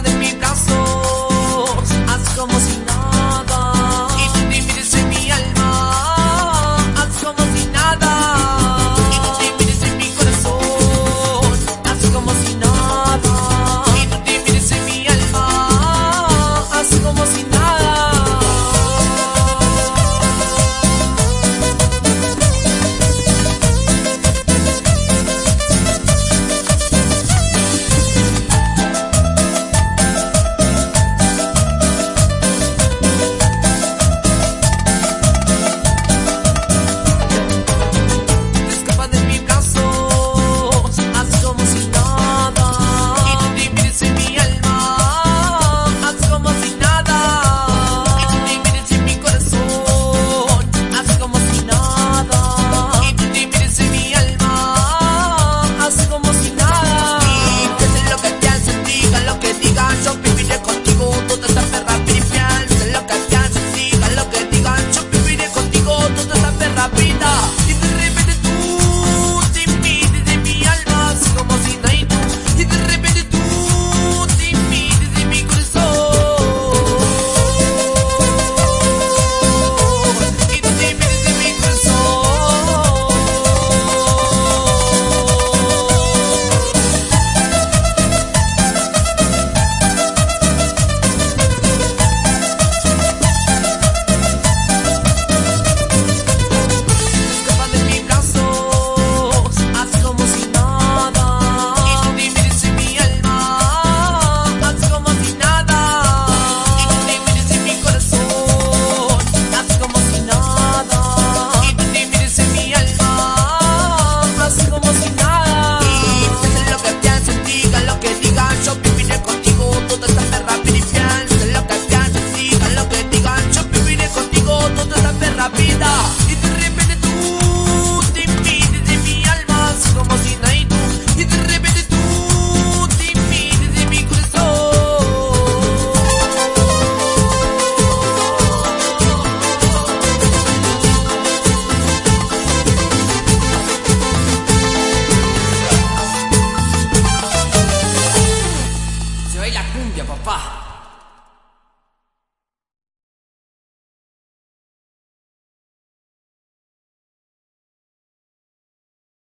de mi brazo. Cumbia, papá.